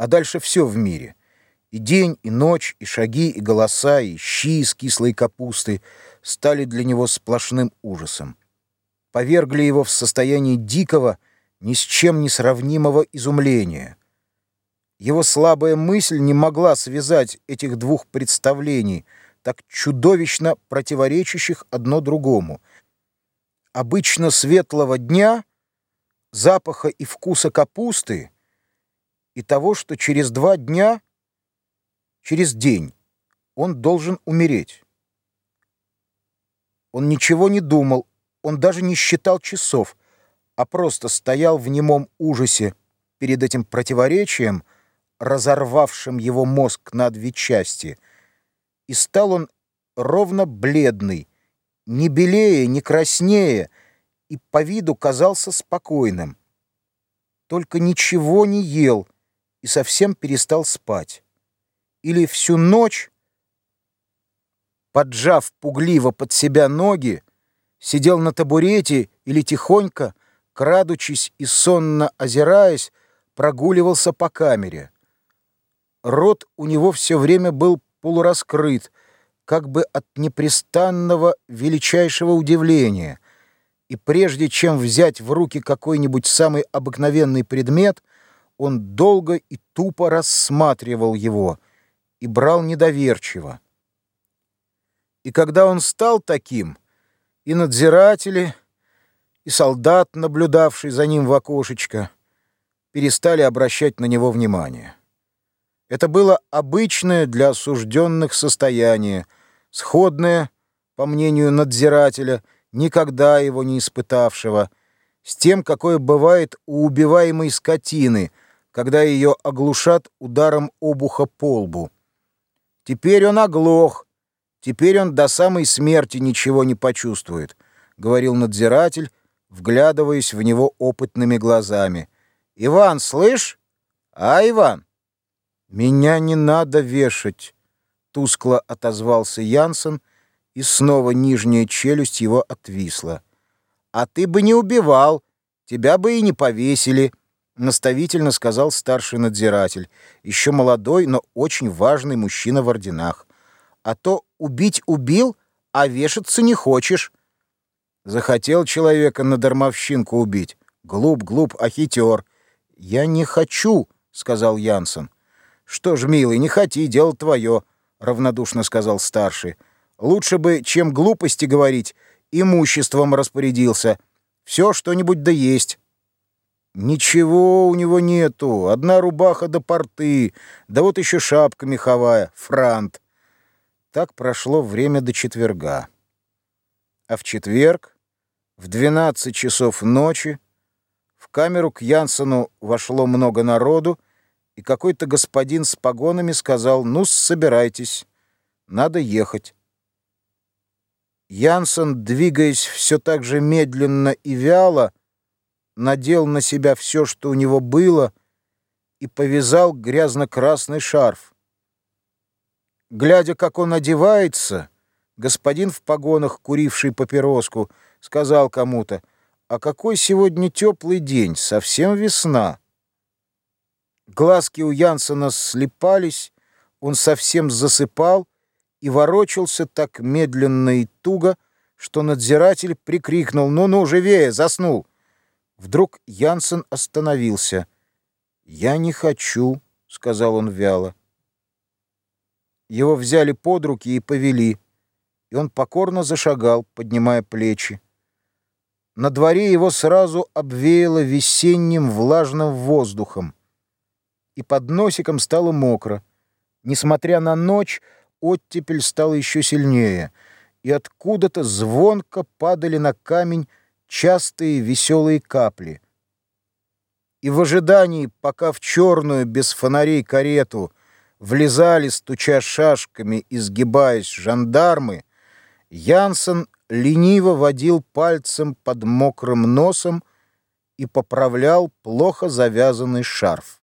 А дальше все в мире. И день, и ночь, и шаги, и голоса, и щи из кислой капусты стали для него сплошным ужасом. Повергли его в состояние дикого, ни с чем не сравнимого изумления. Его слабая мысль не могла связать этих двух представлений, так чудовищно противоречащих одно другому. Обычно светлого дня, запаха и вкуса капусты и того, что через два дня, через день, он должен умереть. Он ничего не думал, он даже не считал часов, а просто стоял в немом ужасе перед этим противоречием, разорвавшим его мозг на две части, и стал он ровно бледный, не белее, не краснее, и по виду казался спокойным. Только ничего не ел и совсем перестал спать. Или всю ночь, поджав пугливо под себя ноги, сидел на табурете или тихонько, крадучись и сонно озираясь, прогуливался по камере. Рот у него все время был полураскрыт, как бы от непрестанного величайшего удивления, и прежде чем взять в руки какой-нибудь самый обыкновенный предмет, он долго и тупо рассматривал его и брал недоверчиво. И когда он стал таким, и надзиратели, и солдат, наблюдавший за ним в окошечко, перестали обращать на него внимание. Это было обычное для осужденных состояние, сходное, по мнению надзирателя, никогда его не испытавшего, с тем, какое бывает у убиваемой скотины, когда ее оглушат ударом обуха по лбу. Теперь он оглох, теперь он до самой смерти ничего не почувствует, говорил надзиратель, вглядываясь в него опытными глазами. Иван, слышь? А, Иван? «Меня не надо вешать», — тускло отозвался Янсен, и снова нижняя челюсть его отвисла. «А ты бы не убивал, тебя бы и не повесили», — наставительно сказал старший надзиратель, еще молодой, но очень важный мужчина в орденах. «А то убить убил, а вешаться не хочешь». Захотел человека на дармовщинку убить. Глуп, глуп, а хитер. «Я не хочу», — сказал Янсен. «Что ж, милый, не хоти, дело твое», — равнодушно сказал старший. «Лучше бы, чем глупости говорить, имуществом распорядился. Все что-нибудь да есть». «Ничего у него нету. Одна рубаха до порты, да вот еще шапка меховая, франт». Так прошло время до четверга. А в четверг, в 12 часов ночи, в камеру к Янсену вошло много народу, и какой-то господин с погонами сказал «Ну, собирайтесь, надо ехать». Янсен, двигаясь все так же медленно и вяло, надел на себя все, что у него было, и повязал грязно-красный шарф. Глядя, как он одевается, господин в погонах, куривший папироску, сказал кому-то, «А какой сегодня теплый день, совсем весна». Глазки у Янсена слепались, он совсем засыпал и ворочался так медленно и туго, что надзиратель прикрикнул «Ну-ну, живее, заснул!» Вдруг Янсен остановился. «Я не хочу», — сказал он вяло. Его взяли под руки и повели, и он покорно зашагал, поднимая плечи. На дворе его сразу обвеяло весенним влажным воздухом и под носиком стало мокро. Несмотря на ночь, оттепель стала еще сильнее, и откуда-то звонко падали на камень частые веселые капли. И в ожидании, пока в черную без фонарей карету влезали, стуча шашками и сгибаясь жандармы, Янсен лениво водил пальцем под мокрым носом и поправлял плохо завязанный шарф.